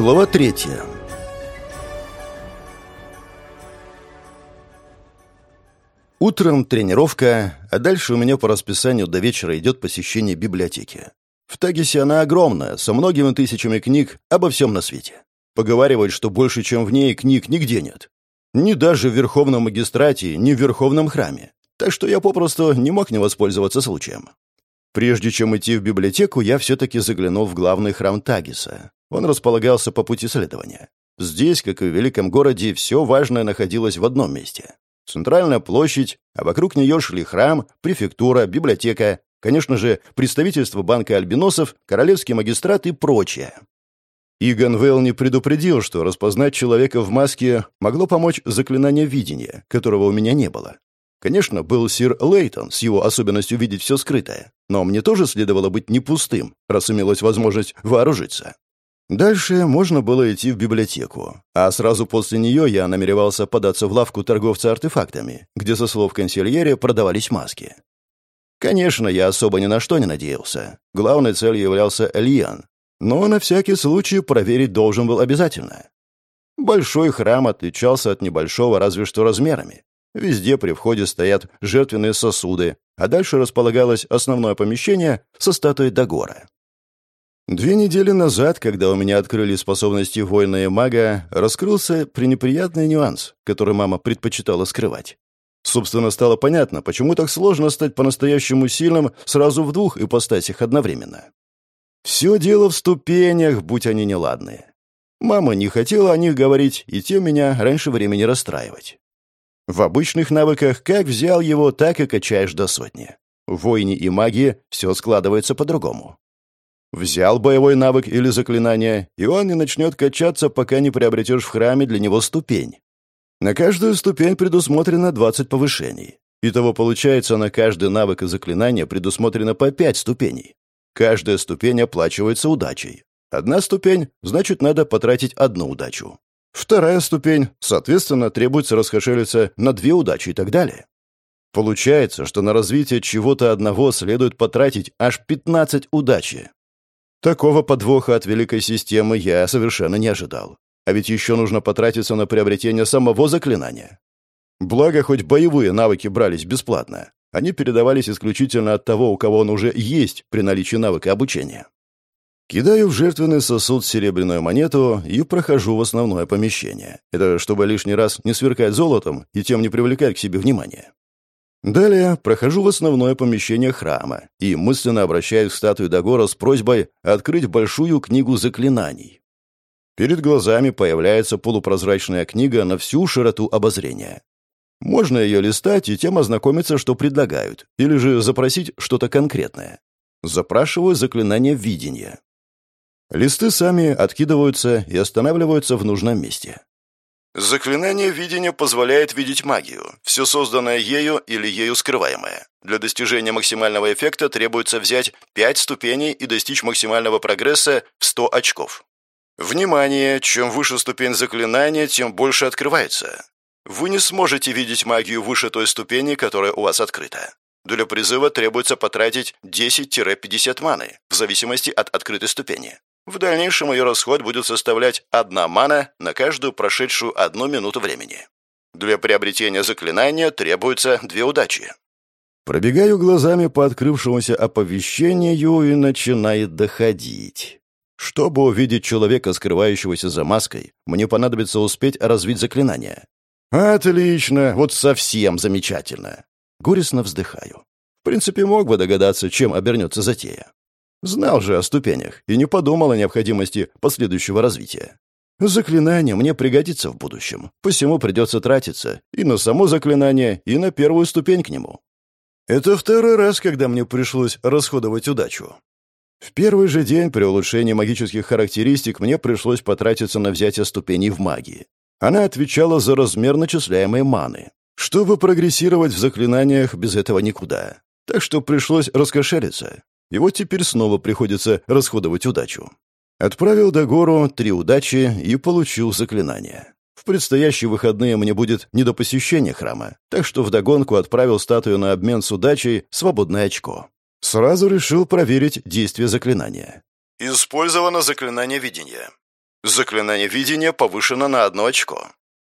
Глава третья. Утром тренировка, а дальше у меня по расписанию до вечера идет посещение библиотеки. В Тагисе она огромная, со многими тысячами книг обо всем на свете. Поговаривают, что больше, чем в ней, книг нигде нет. Ни даже в Верховном магистрате, ни в Верховном храме. Так что я попросту не мог не воспользоваться случаем. Прежде чем идти в библиотеку, я все-таки заглянул в главный храм Тагиса. Он располагался по пути следования. Здесь, как и в великом городе, все важное находилось в одном месте. Центральная площадь, а вокруг нее шли храм, префектура, библиотека, конечно же, представительство банка альбиносов, королевский магистрат и прочее. Иган Вэлл не предупредил, что распознать человека в маске могло помочь заклинание видения, которого у меня не было. Конечно, был сир Лейтон с его особенностью видеть все скрытое, но мне тоже следовало быть не пустым, раз имелась возможность вооружиться. Дальше можно было идти в библиотеку, а сразу после нее я намеревался податься в лавку торговца артефактами, где, со слов консильере, продавались маски. Конечно, я особо ни на что не надеялся. Главной целью являлся Эльян, но на всякий случай проверить должен был обязательно. Большой храм отличался от небольшого разве что размерами, Везде при входе стоят жертвенные сосуды, а дальше располагалось основное помещение со статуей Дагора. Две недели назад, когда у меня открыли способности воина и мага, раскрылся пренеприятный нюанс, который мама предпочитала скрывать. Собственно, стало понятно, почему так сложно стать по-настоящему сильным сразу в двух ипостасях одновременно. Все дело в ступенях, будь они неладные. Мама не хотела о них говорить, и тем меня раньше времени расстраивать. В обычных навыках как взял его, так и качаешь до сотни. В войне и магии все складывается по-другому. Взял боевой навык или заклинание, и он не начнет качаться, пока не приобретешь в храме для него ступень. На каждую ступень предусмотрено 20 повышений. Итого получается, на каждый навык и заклинание предусмотрено по 5 ступеней. Каждая ступень оплачивается удачей. Одна ступень, значит, надо потратить одну удачу. Вторая ступень, соответственно, требуется расхошелиться на две удачи и так далее. Получается, что на развитие чего-то одного следует потратить аж 15 удачи. Такого подвоха от великой системы я совершенно не ожидал. А ведь еще нужно потратиться на приобретение самого заклинания. Благо, хоть боевые навыки брались бесплатно. Они передавались исключительно от того, у кого он уже есть при наличии навыка обучения. Кидаю в жертвенный сосуд серебряную монету и прохожу в основное помещение. Это чтобы лишний раз не сверкать золотом и тем не привлекать к себе внимания. Далее прохожу в основное помещение храма и мысленно обращаюсь к статуе Дагора с просьбой открыть большую книгу заклинаний. Перед глазами появляется полупрозрачная книга на всю широту обозрения. Можно ее листать и тем ознакомиться, что предлагают, или же запросить что-то конкретное. Запрашиваю заклинание видения. Листы сами откидываются и останавливаются в нужном месте. Заклинание видения позволяет видеть магию, все созданное ею или ею скрываемое. Для достижения максимального эффекта требуется взять 5 ступеней и достичь максимального прогресса в 100 очков. Внимание! Чем выше ступень заклинания, тем больше открывается. Вы не сможете видеть магию выше той ступени, которая у вас открыта. Для призыва требуется потратить 10-50 маны, в зависимости от открытой ступени. В дальнейшем ее расход будет составлять одна мана на каждую прошедшую одну минуту времени. Для приобретения заклинания требуется две удачи. Пробегаю глазами по открывшемуся оповещению и начинает доходить. Чтобы увидеть человека, скрывающегося за маской, мне понадобится успеть развить заклинание. Отлично, вот совсем замечательно. Горестно вздыхаю. В принципе, мог бы догадаться, чем обернется затея. Знал же о ступенях и не подумал о необходимости последующего развития. Заклинание мне пригодится в будущем, посему придется тратиться и на само заклинание, и на первую ступень к нему. Это второй раз, когда мне пришлось расходовать удачу. В первый же день при улучшении магических характеристик мне пришлось потратиться на взятие ступеней в магии. Она отвечала за размер начисляемой маны. Чтобы прогрессировать в заклинаниях, без этого никуда. Так что пришлось раскошелиться. И вот теперь снова приходится расходовать удачу. Отправил до гору три удачи и получил заклинание. В предстоящие выходные мне будет не до посещения храма, так что вдогонку отправил статую на обмен с удачей свободное очко. Сразу решил проверить действие заклинания. Использовано заклинание видения. Заклинание видения повышено на одно очко.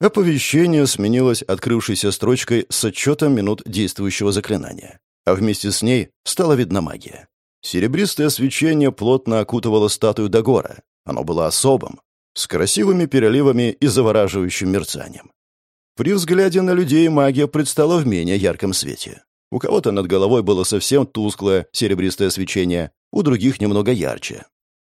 Оповещение сменилось открывшейся строчкой с отчетом минут действующего заклинания. А вместе с ней стала видна магия. Серебристое свечение плотно окутывало статую Дагора. Оно было особым, с красивыми переливами и завораживающим мерцанием. При взгляде на людей магия предстала в менее ярком свете. У кого-то над головой было совсем тусклое серебристое свечение, у других немного ярче.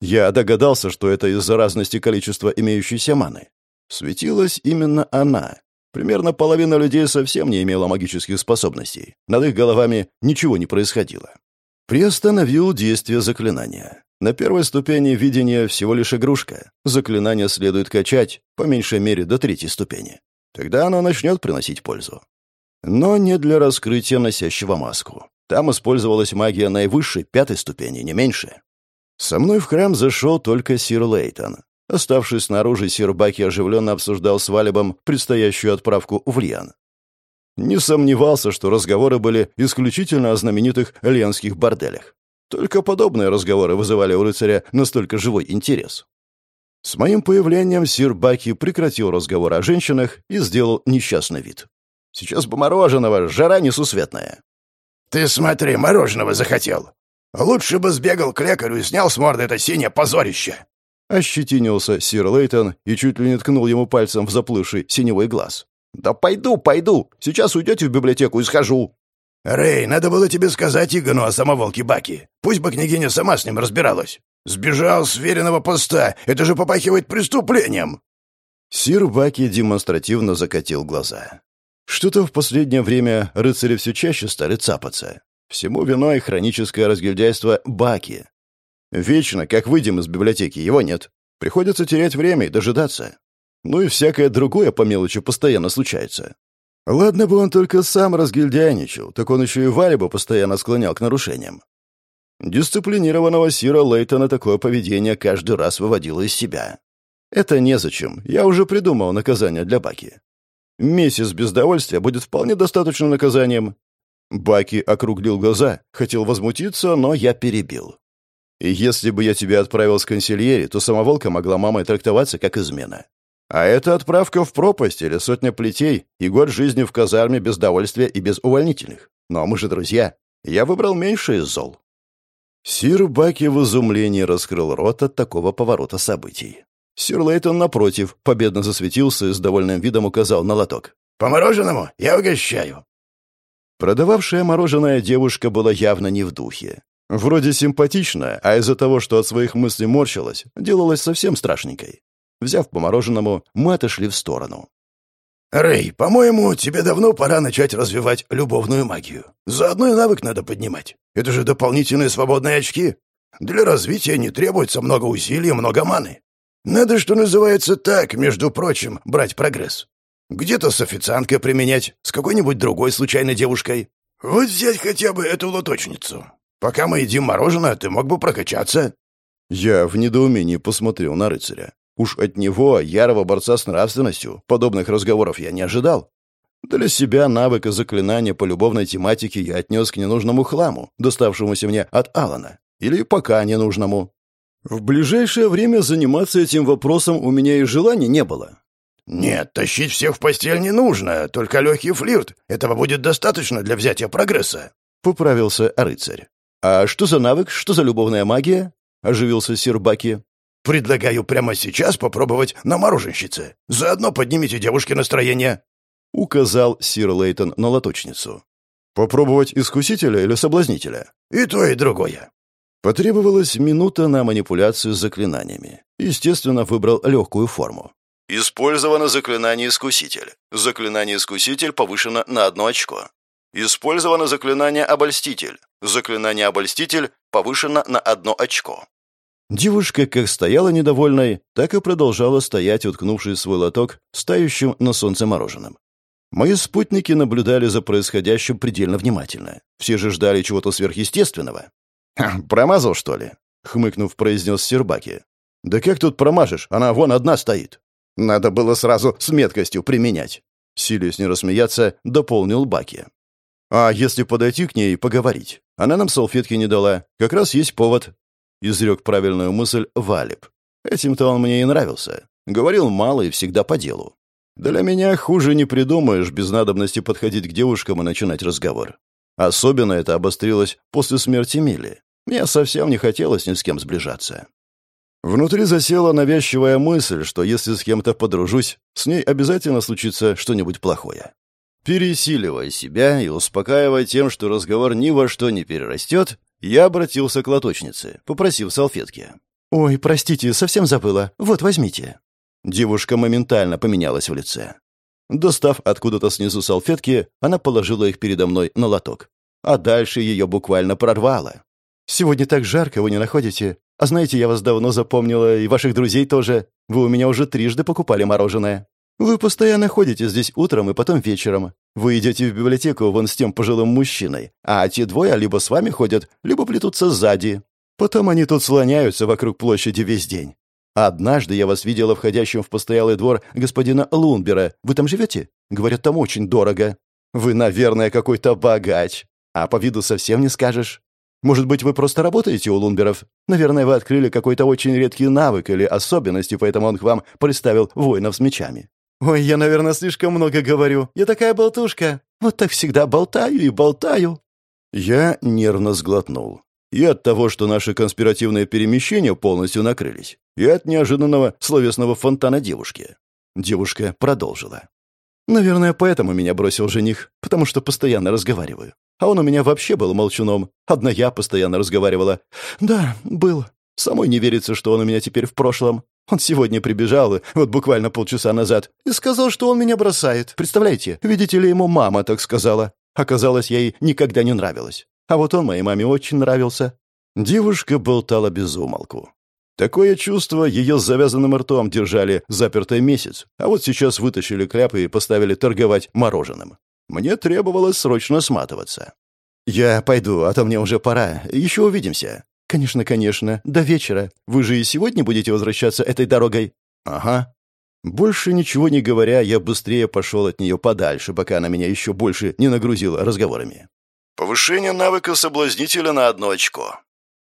Я догадался, что это из-за разности количества имеющейся маны. Светилась именно она. Примерно половина людей совсем не имела магических способностей. Над их головами ничего не происходило. Приостановил действие заклинания. На первой ступени видения всего лишь игрушка. Заклинание следует качать, по меньшей мере, до третьей ступени. Тогда оно начнет приносить пользу. Но не для раскрытия носящего маску. Там использовалась магия наивысшей, пятой ступени, не меньше. Со мной в храм зашел только сир Лейтон. Оставшись снаружи, сир Баки оживленно обсуждал с Валебом предстоящую отправку в Льян. Не сомневался, что разговоры были исключительно о знаменитых ленских борделях. Только подобные разговоры вызывали у рыцаря настолько живой интерес. С моим появлением сир Баки прекратил разговор о женщинах и сделал несчастный вид. «Сейчас бы мороженого, жара несусветная». «Ты смотри, мороженого захотел. Лучше бы сбегал к лекарю и снял с морды это синее позорище!» Ощетинился сир Лейтон и чуть ли не ткнул ему пальцем в заплывший синевой глаз. «Да пойду, пойду! Сейчас уйдете в библиотеку и схожу!» «Рэй, надо было тебе сказать Игону о самоволке Баки. Пусть бы княгиня сама с ним разбиралась. Сбежал с веренного поста. Это же попахивает преступлением!» Сир Баки демонстративно закатил глаза. Что-то в последнее время рыцари все чаще стали цапаться. Всему виной хроническое разгильдяйство Баки. Вечно, как выйдем из библиотеки, его нет. Приходится терять время и дожидаться. Ну и всякое другое по мелочи постоянно случается. Ладно бы он только сам разгильдяйничал, так он еще и Валиба постоянно склонял к нарушениям. Дисциплинированного Сира Лейтона такое поведение каждый раз выводило из себя. Это незачем, я уже придумал наказание для Баки. Месяц бездовольствия будет вполне достаточным наказанием, Баки округлил глаза, хотел возмутиться, но я перебил. Если бы я тебя отправил с консильери, то самоволка могла мамой трактоваться как измена. А это отправка в пропасть или сотня плетей и год жизни в казарме без довольствия и без увольнительных. Но мы же друзья. Я выбрал меньше из зол. Сир Баки в изумлении раскрыл рот от такого поворота событий. Сир Лейтон, напротив, победно засветился и с довольным видом указал на лоток. «По мороженому я угощаю». Продававшая мороженое девушка была явно не в духе. Вроде симпатичная, а из-за того, что от своих мыслей морщилась, делалась совсем страшненькой. Взяв по мороженому, мы отошли в сторону. «Рэй, по-моему, тебе давно пора начать развивать любовную магию. Заодно и навык надо поднимать. Это же дополнительные свободные очки. Для развития не требуется много усилий и много маны. Надо, что называется, так, между прочим, брать прогресс. Где-то с официанткой применять, с какой-нибудь другой случайной девушкой. Вот взять хотя бы эту лоточницу. Пока мы едим мороженое, ты мог бы прокачаться». Я в недоумении посмотрел на рыцаря. Уж от него, ярого борца с нравственностью, подобных разговоров я не ожидал. Для себя навыка заклинания по любовной тематике я отнес к ненужному хламу, доставшемуся мне от Алана. Или пока ненужному. В ближайшее время заниматься этим вопросом у меня и желания не было. «Нет, тащить всех в постель не нужно, только легкий флирт. Этого будет достаточно для взятия прогресса», — поправился рыцарь. «А что за навык? Что за любовная магия?» — оживился сир Баки. «Предлагаю прямо сейчас попробовать на мороженщице. Заодно поднимите девушке настроение», — указал сир Лейтон на лоточницу. «Попробовать искусителя или соблазнителя?» «И то, и другое». Потребовалась минута на манипуляцию с заклинаниями. Естественно, выбрал легкую форму. Использовано заклинание «Искуситель». Заклинание «Искуситель» повышено на одно очко. Использовано заклинание «Обольститель». Заклинание «Обольститель» повышено на одно очко. Девушка как стояла недовольной, так и продолжала стоять, уткнувшись в свой лоток, стающим на солнце мороженым. Мои спутники наблюдали за происходящим предельно внимательно. Все же ждали чего-то сверхъестественного. «Промазал, что ли?» — хмыкнув, произнес Сербаки. «Да как тут промажешь? Она вон одна стоит». Надо было сразу с меткостью применять. Силясь не рассмеяться, дополнил Баки. А если подойти к ней и поговорить? Она нам салфетки не дала. Как раз есть повод. Изрек правильную мысль Валеб. Этим-то он мне и нравился. Говорил мало и всегда по делу. Для меня хуже не придумаешь без надобности подходить к девушкам и начинать разговор. Особенно это обострилось после смерти Мили. Мне совсем не хотелось ни с кем сближаться. Внутри засела навязчивая мысль, что если с кем-то подружусь, с ней обязательно случится что-нибудь плохое. Пересиливая себя и успокаивая тем, что разговор ни во что не перерастет, я обратился к лоточнице, попросив салфетки. «Ой, простите, совсем забыла. Вот, возьмите». Девушка моментально поменялась в лице. Достав откуда-то снизу салфетки, она положила их передо мной на лоток. А дальше ее буквально прорвало. «Сегодня так жарко, вы не находите? А знаете, я вас давно запомнила, и ваших друзей тоже. Вы у меня уже трижды покупали мороженое. Вы постоянно ходите здесь утром и потом вечером. Вы идете в библиотеку вон с тем пожилым мужчиной, а те двое либо с вами ходят, либо плетутся сзади. Потом они тут слоняются вокруг площади весь день. Однажды я вас видела входящим в постоялый двор господина Лунбера. Вы там живете? Говорят, там очень дорого. Вы, наверное, какой-то богач. А по виду совсем не скажешь. Может быть, вы просто работаете у Лунберов? Наверное, вы открыли какой-то очень редкий навык или особенность, и поэтому он к вам представил воинов с мечами. Ой, я, наверное, слишком много говорю. Я такая болтушка. Вот так всегда болтаю и болтаю. Я нервно сглотнул. И от того, что наши конспиративные перемещения полностью накрылись, и от неожиданного словесного фонтана девушки. Девушка продолжила. «Наверное, поэтому меня бросил жених, потому что постоянно разговариваю. А он у меня вообще был молчуном. Одна я постоянно разговаривала. Да, был. Самой не верится, что он у меня теперь в прошлом. Он сегодня прибежал, вот буквально полчаса назад, и сказал, что он меня бросает. Представляете, видите ли, ему мама так сказала. Оказалось, я ей никогда не нравилась. А вот он моей маме очень нравился. Девушка болтала без умолку. Такое чувство ее с завязанным ртом держали запертый месяц, а вот сейчас вытащили кляп и поставили торговать мороженым. Мне требовалось срочно сматываться. «Я пойду, а то мне уже пора. Еще увидимся». «Конечно, конечно. До вечера. Вы же и сегодня будете возвращаться этой дорогой?» «Ага». Больше ничего не говоря, я быстрее пошел от нее подальше, пока она меня еще больше не нагрузила разговорами. Повышение навыка соблазнителя на одно очко.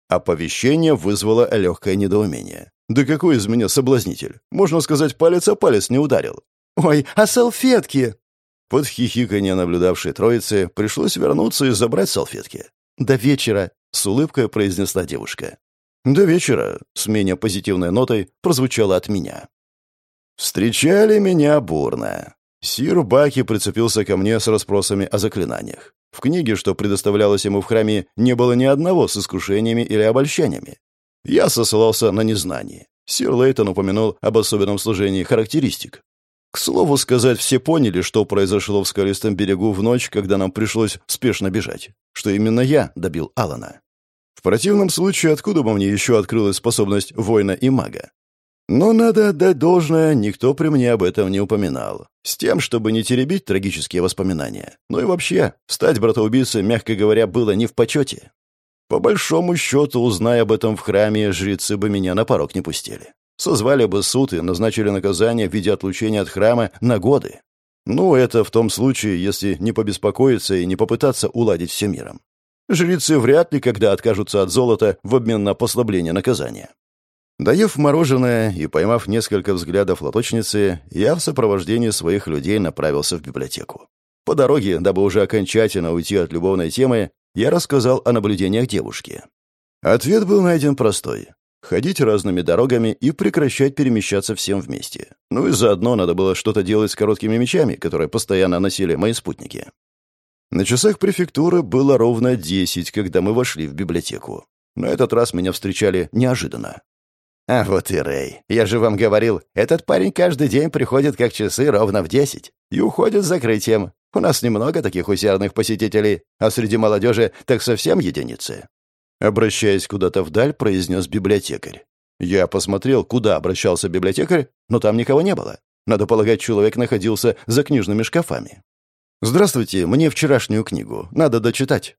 Оповещение вызвало легкое недоумение. «Да какой из меня соблазнитель? Можно сказать, палец о палец не ударил». «Ой, а салфетки?» Под хихиканье наблюдавшей троицы пришлось вернуться и забрать салфетки. «До вечера», — с улыбкой произнесла девушка. «До вечера», — с менее позитивной нотой, прозвучало от меня. Встречали меня бурно. Сир Баки прицепился ко мне с расспросами о заклинаниях. В книге, что предоставлялось ему в храме, не было ни одного с искушениями или обольщениями. Я сослался на незнание. Сир Лейтон упомянул об особенном служении характеристик. К слову сказать, все поняли, что произошло в скалистом берегу в ночь, когда нам пришлось спешно бежать. Что именно я добил Алана. В противном случае, откуда бы мне еще открылась способность воина и мага? Но надо отдать должное, никто при мне об этом не упоминал. С тем, чтобы не теребить трагические воспоминания. Ну и вообще, стать братоубийцей, мягко говоря, было не в почете. По большому счету, узная об этом в храме, жрецы бы меня на порог не пустили. Созвали бы суд и назначили наказание в виде отлучения от храма на годы. Ну, это в том случае, если не побеспокоиться и не попытаться уладить все миром. Жрецы вряд ли когда откажутся от золота в обмен на послабление наказания. Доев мороженое и поймав несколько взглядов лоточницы, я в сопровождении своих людей направился в библиотеку. По дороге, дабы уже окончательно уйти от любовной темы, я рассказал о наблюдениях девушки. Ответ был найден простой. Ходить разными дорогами и прекращать перемещаться всем вместе. Ну и заодно надо было что-то делать с короткими мечами, которые постоянно носили мои спутники. На часах префектуры было ровно десять, когда мы вошли в библиотеку. На этот раз меня встречали неожиданно. А вот и Рэй. Я же вам говорил, этот парень каждый день приходит как часы ровно в десять и уходит с закрытием. У нас немного таких усердных посетителей, а среди молодежи так совсем единицы. Обращаясь куда-то вдаль, произнес библиотекарь. Я посмотрел, куда обращался библиотекарь, но там никого не было. Надо полагать, человек находился за книжными шкафами. «Здравствуйте, мне вчерашнюю книгу. Надо дочитать».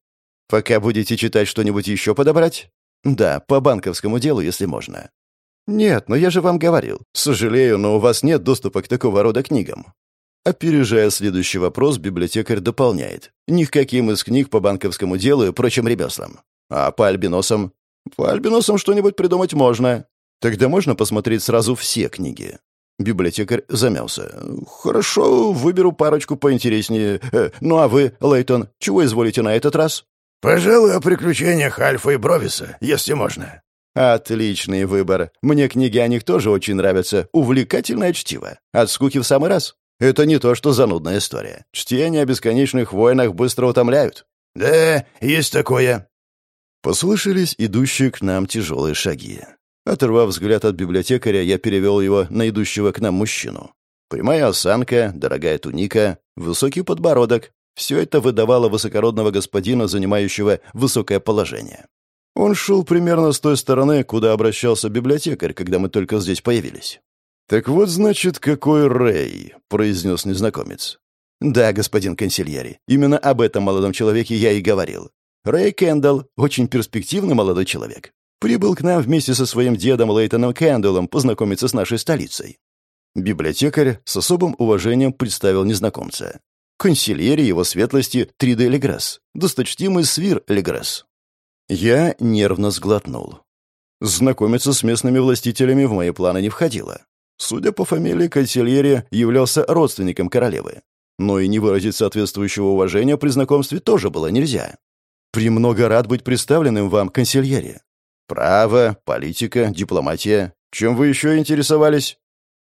«Пока будете читать что-нибудь еще подобрать?» «Да, по банковскому делу, если можно». «Нет, но я же вам говорил. Сожалею, но у вас нет доступа к такого рода книгам». Опережая следующий вопрос, библиотекарь дополняет. Ни к каким из книг по банковскому делу и прочим ремеслам. А по альбиносам? По альбиносам что-нибудь придумать можно. Тогда можно посмотреть сразу все книги. Библиотекарь замялся. «Хорошо, выберу парочку поинтереснее. Э, ну а вы, Лейтон, чего изволите на этот раз?» «Пожалуй, о приключениях Альфа и Бровиса, если можно». «Отличный выбор. Мне книги о них тоже очень нравятся. Увлекательное чтиво. От скуки в самый раз. Это не то, что занудная история. Чтение о бесконечных войнах быстро утомляют». «Да, есть такое». Послышались идущие к нам тяжелые шаги. Оторвав взгляд от библиотекаря, я перевел его на идущего к нам мужчину. Прямая осанка, дорогая туника, высокий подбородок, все это выдавало высокородного господина, занимающего высокое положение. Он шел примерно с той стороны, куда обращался библиотекарь, когда мы только здесь появились. «Так вот, значит, какой Рэй», — произнес незнакомец. «Да, господин консильери, именно об этом молодом человеке я и говорил. Рэй Кендалл — очень перспективный молодой человек. Прибыл к нам вместе со своим дедом Лейтоном Кэндаллом познакомиться с нашей столицей». Библиотекарь с особым уважением представил незнакомца консильери его светлости Триде Легресс, досточтимый свир Легресс. Я нервно сглотнул. Знакомиться с местными властителями в мои планы не входило. Судя по фамилии, консильери являлся родственником королевы. Но и не выразить соответствующего уважения при знакомстве тоже было нельзя. «Премного рад быть представленным вам, консильери. Право, политика, дипломатия. Чем вы еще интересовались?»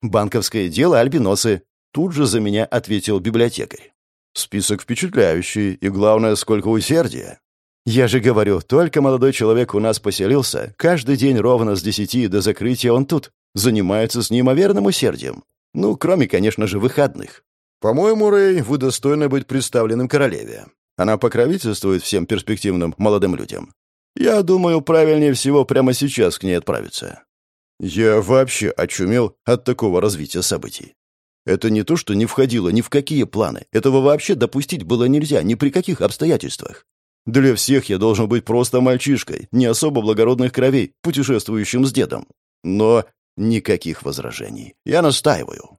«Банковское дело, альбиносы», — тут же за меня ответил библиотекарь. Список впечатляющий, и главное, сколько усердия. Я же говорю, только молодой человек у нас поселился, каждый день ровно с десяти до закрытия он тут, занимается с неимоверным усердием. Ну, кроме, конечно же, выходных. По-моему, Рэй, вы достойны быть представленным королеве. Она покровительствует всем перспективным молодым людям. Я думаю, правильнее всего прямо сейчас к ней отправиться. Я вообще очумел от такого развития событий. Это не то, что не входило ни в какие планы. Этого вообще допустить было нельзя ни при каких обстоятельствах. Для всех я должен быть просто мальчишкой, не особо благородных кровей, путешествующим с дедом. Но никаких возражений. Я настаиваю.